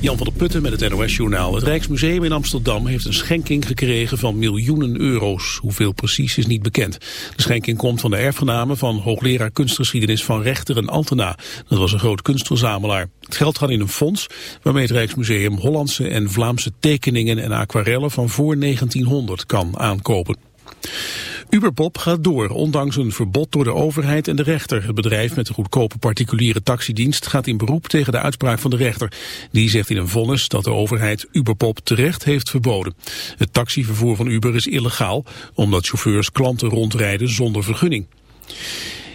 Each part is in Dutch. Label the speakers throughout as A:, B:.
A: Jan van der Putten met het NOS-journaal. Het Rijksmuseum in Amsterdam heeft een schenking gekregen van miljoenen euro's. Hoeveel precies is niet bekend. De schenking komt van de erfgenamen van hoogleraar kunstgeschiedenis van Rechter en Altena. Dat was een groot kunstverzamelaar. Het geld gaat in een fonds waarmee het Rijksmuseum Hollandse en Vlaamse tekeningen en aquarellen van voor 1900 kan aankopen. Uberpop gaat door, ondanks een verbod door de overheid en de rechter. Het bedrijf met de goedkope particuliere taxidienst gaat in beroep tegen de uitspraak van de rechter. Die zegt in een vonnis dat de overheid Uberpop terecht heeft verboden. Het taxivervoer van Uber is illegaal, omdat chauffeurs klanten rondrijden zonder vergunning.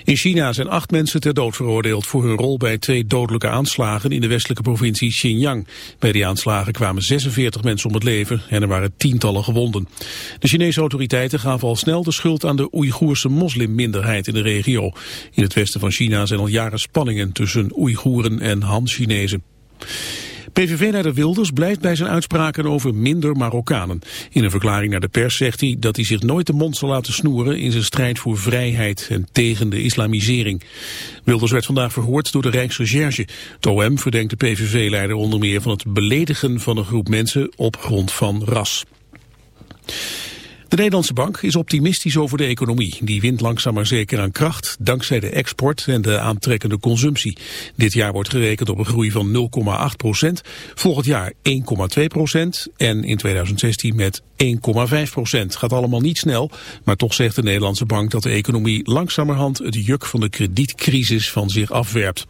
A: In China zijn acht mensen ter dood veroordeeld voor hun rol bij twee dodelijke aanslagen in de westelijke provincie Xinjiang. Bij die aanslagen kwamen 46 mensen om het leven en er waren tientallen gewonden. De Chinese autoriteiten gaven al snel de schuld aan de Oeigoerse moslimminderheid in de regio. In het westen van China zijn al jaren spanningen tussen Oeigoeren en Han-Chinezen. PVV-leider Wilders blijft bij zijn uitspraken over minder Marokkanen. In een verklaring naar de pers zegt hij dat hij zich nooit de mond zal laten snoeren in zijn strijd voor vrijheid en tegen de islamisering. Wilders werd vandaag verhoord door de Rijksrecherche. Het OM verdenkt de PVV-leider onder meer van het beledigen van een groep mensen op grond van ras. De Nederlandse Bank is optimistisch over de economie. Die wint langzaam maar zeker aan kracht, dankzij de export en de aantrekkende consumptie. Dit jaar wordt gerekend op een groei van 0,8 procent, volgend jaar 1,2 procent en in 2016 met 1,5 procent. Gaat allemaal niet snel, maar toch zegt de Nederlandse Bank dat de economie langzamerhand het juk van de kredietcrisis van zich afwerpt.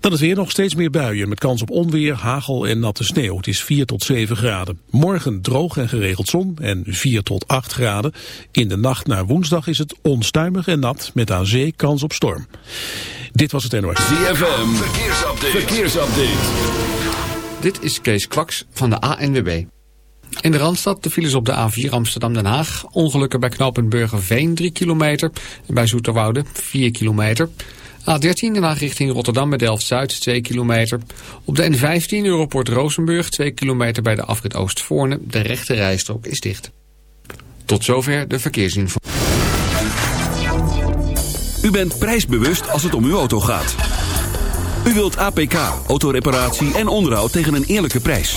A: Dan het weer nog steeds meer buien met kans op onweer, hagel en natte sneeuw. Het is 4 tot 7 graden. Morgen droog en geregeld zon en 4 tot 8 graden. In de nacht naar woensdag is het onstuimig en nat met aan zee kans op storm. Dit was het NOS.
B: ZFM, verkeersupdate. verkeersupdate.
C: Dit is Kees Kwaks van de ANWB. In de Randstad de files op de A4 Amsterdam-Den Haag. Ongelukken bij knooppunt Burgerveen 3 kilometer. Bij Zoeterwoude 4 kilometer. A13 Den Haag richting Rotterdam bij Delft-Zuid 2 kilometer. Op de N15 Europort Rozenburg 2 kilometer bij de afrit Oostvoorne. De rechte rijstrook is dicht. Tot zover de verkeersinformatie.
B: U bent prijsbewust als het om uw auto gaat. U wilt APK, autoreparatie en onderhoud tegen een eerlijke prijs.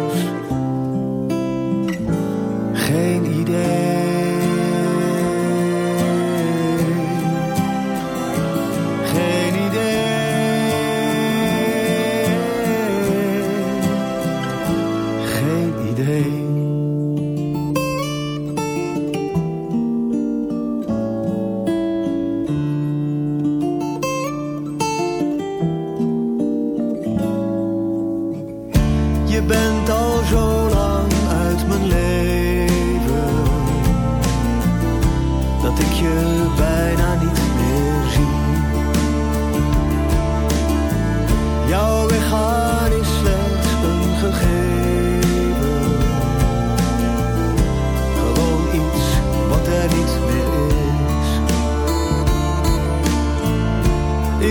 D: day.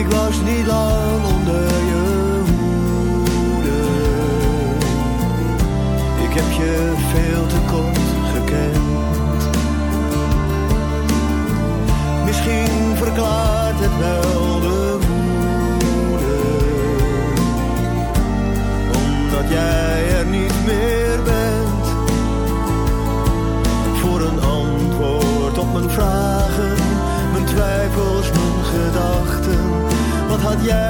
D: Ik was niet lang onder je hoede. Ik heb je veel te kort
E: yeah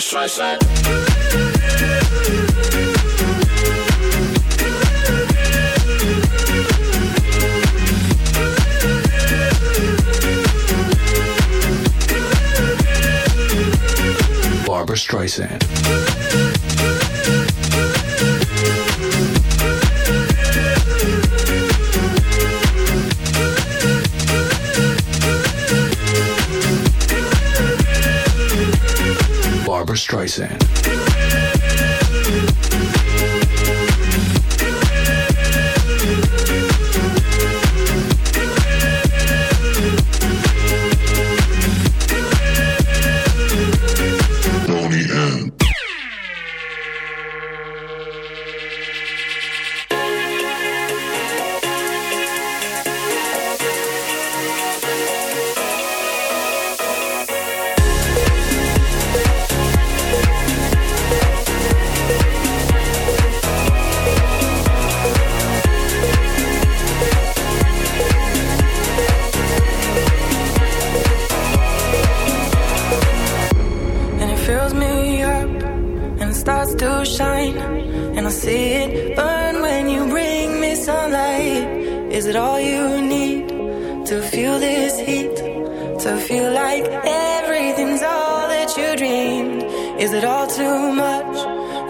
F: Let's. Barbara Streisand.
G: Streisand.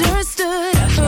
B: understood.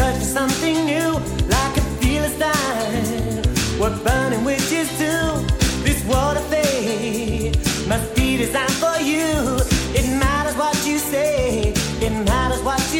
H: search for something new, like a fearless light.
I: What burning witches do,
J: this world of fate. must be designed for you. It matters what you say, it matters what you.